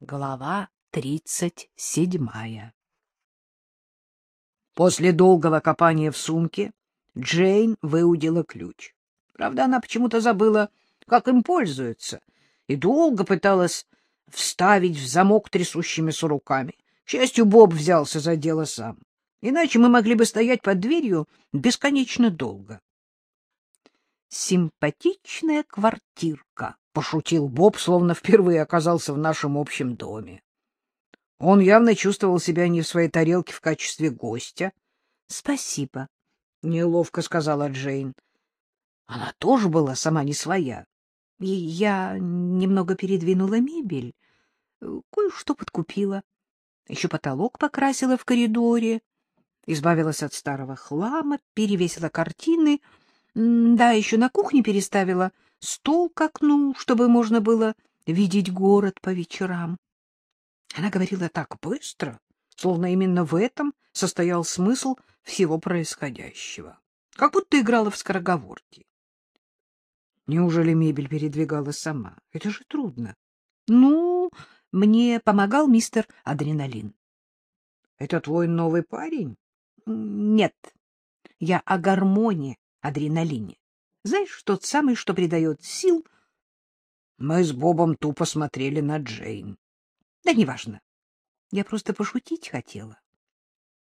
Глава тридцать седьмая После долгого копания в сумке Джейн выудила ключ. Правда, она почему-то забыла, как им пользуются, и долго пыталась вставить в замок трясущимися руками. К счастью, Боб взялся за дело сам. Иначе мы могли бы стоять под дверью бесконечно долго. Симпатичная квартирка, — пошутил Боб, словно впервые оказался в нашем общем доме. Он явно чувствовал себя не в своей тарелке в качестве гостя. — Спасибо, — неловко сказала Джейн. Она тоже была сама не своя. И я немного передвинула мебель, кое-что подкупила. Еще потолок покрасила в коридоре, избавилась от старого хлама, перевесила картины — да, еще на кухне переставила стол к окну, чтобы можно было видеть город по вечерам. Она говорила так быстро, словно именно в этом состоял смысл всего происходящего. Как будто играла в скороговорки. Неужели мебель передвигала сама? Это же трудно. Ну, мне помогал мистер Адреналин. Это твой новый парень? Нет. Я о гармонии адреналине. Знаешь, тот самый, что придает сил. Мы с Бобом тупо смотрели на Джейн. Да неважно. Я просто пошутить хотела.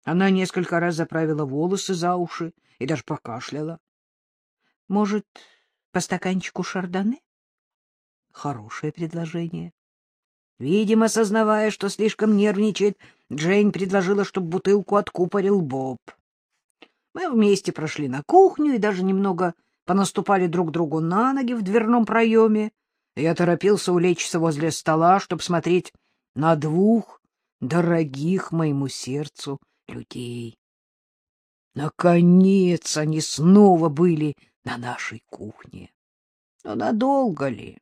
Она несколько раз заправила волосы за уши и даже покашляла. Может, по стаканчику шардоне? Хорошее предложение. Видимо, осознавая, что слишком нервничает, Джейн предложила, чтобы бутылку откупорил Боб. Мы вместе прошли на кухню и даже немного понаступали друг другу на ноги в дверном проеме. Я торопился улечься возле стола, чтобы смотреть на двух дорогих моему сердцу людей. Наконец они снова были на нашей кухне. Но надолго ли?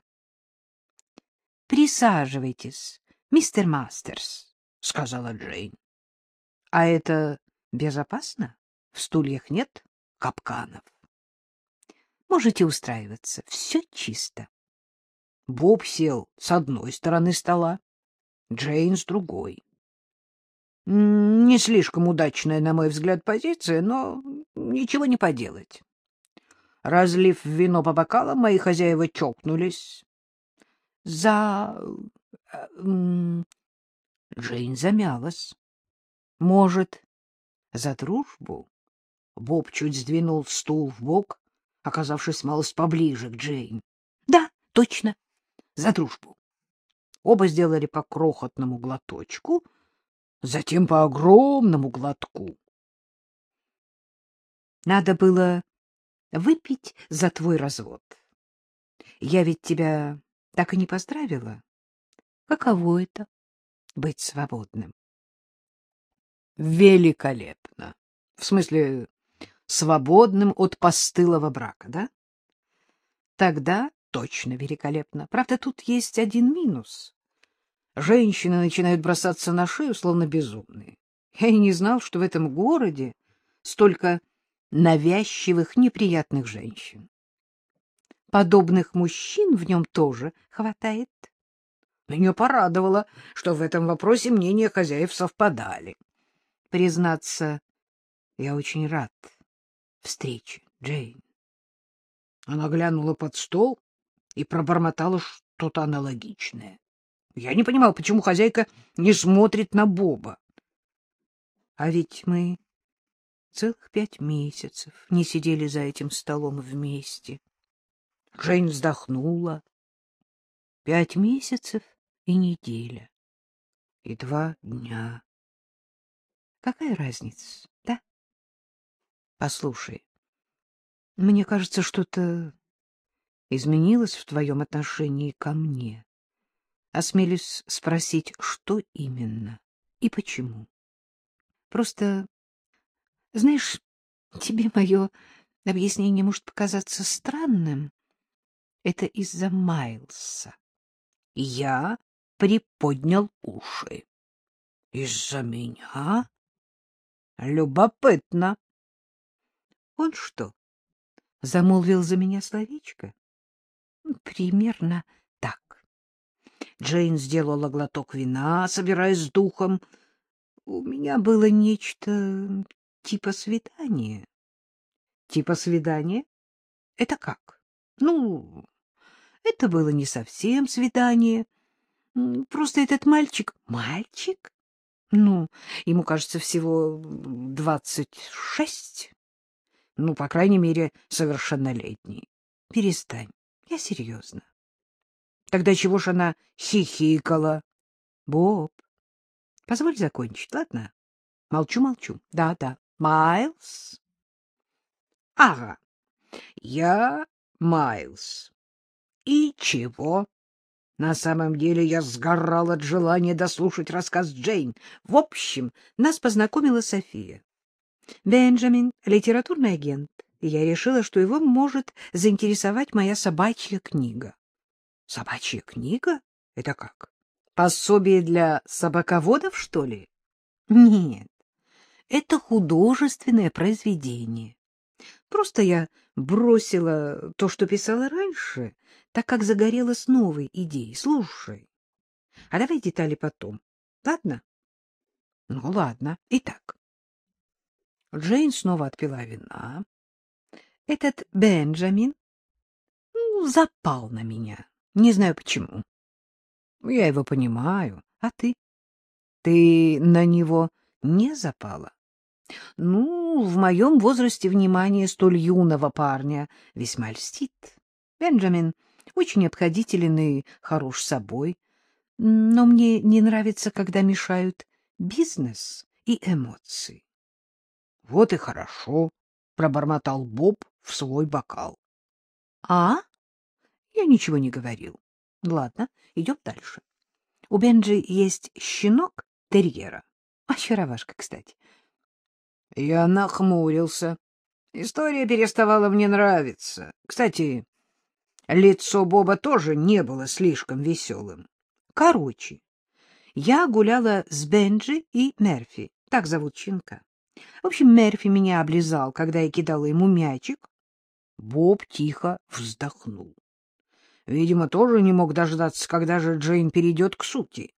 — Присаживайтесь, мистер Мастерс, — сказала Джейн. — А это безопасно? В стульях нет капканов. Можете устраиваться. Все чисто. Боб сел с одной стороны стола, Джейн с другой. Не слишком удачная, на мой взгляд, позиция, но ничего не поделать. Разлив вино по бокалам, мои хозяева чокнулись. За... Э, Джейн замялась. Может, за дружбу? Боб чуть сдвинул стул в бок, оказавшись малость поближе к Джейн. — Да, точно, за дружбу. Оба сделали по крохотному глоточку, затем по огромному глотку. Надо было выпить за твой развод. Я ведь тебя так и не поздравила. Каково это — быть свободным? Великолепно. В смысле, свободным от постылого брака, да? Тогда точно великолепно. Правда, тут есть один минус. Женщины начинают бросаться на шею, словно безумные. Я и не знал, что в этом городе столько навязчивых, неприятных женщин. Подобных мужчин в нем тоже хватает. Меня порадовало, что в этом вопросе мнения хозяев совпадали. Признаться, я очень рад встречи, Джейн. Она глянула под стол и пробормотала что-то аналогичное. Я не понимал, почему хозяйка не смотрит на Боба. А ведь мы целых пять месяцев не сидели за этим столом вместе. Джейн вздохнула. Пять месяцев и неделя. И два дня. Какая разница? Послушай, мне кажется, что-то изменилось в твоем отношении ко мне. Осмелюсь спросить, что именно и почему. Просто, знаешь, тебе мое объяснение может показаться странным. Это из-за Майлса. Я приподнял уши. Из-за меня? Любопытно. Он что, замолвил за меня словечко? Примерно так. Джейн сделала глоток вина, собираясь с духом. У меня было нечто типа свидания. Типа свидания? Это как? Ну, это было не совсем свидание. Просто этот мальчик... Мальчик? Ну, ему, кажется, всего двадцать шесть. Ну, по крайней мере, совершеннолетний. Перестань, я серьезно. Тогда чего ж она хихикала? Боб, позволь закончить, ладно? Молчу, молчу. Да, да. Майлз? Ага. Я Майлз. И чего? На самом деле я сгорал от желания дослушать рассказ Джейн. В общем, нас познакомила София. Бенджамин — литературный агент, и я решила, что его может заинтересовать моя собачья книга. Собачья книга? Это как? Пособие для собаководов, что ли? Нет, это художественное произведение. Просто я бросила то, что писала раньше, так как загорелась новой идеей. Слушай, а давай детали потом, ладно? Ну, ладно. Итак, Джейн снова отпила вина. Этот Бенджамин ну, запал на меня. Не знаю почему. Я его понимаю. А ты? Ты на него не запала? Ну, в моем возрасте внимание столь юного парня весьма льстит. Бенджамин очень обходителен и хорош собой, но мне не нравится, когда мешают бизнес и эмоции. — Вот и хорошо, — пробормотал Боб в свой бокал. — А? Я ничего не говорил. Ладно, идем дальше. У Бенджи есть щенок терьера. Очаровашка, кстати. Я нахмурился. История переставала мне нравиться. Кстати, лицо Боба тоже не было слишком веселым. Короче, я гуляла с Бенджи и Мерфи, так зовут щенка. В общем, Мерфи меня облизал, когда я кидала ему мячик. Боб тихо вздохнул. Видимо, тоже не мог дождаться, когда же Джейн перейдет к сути.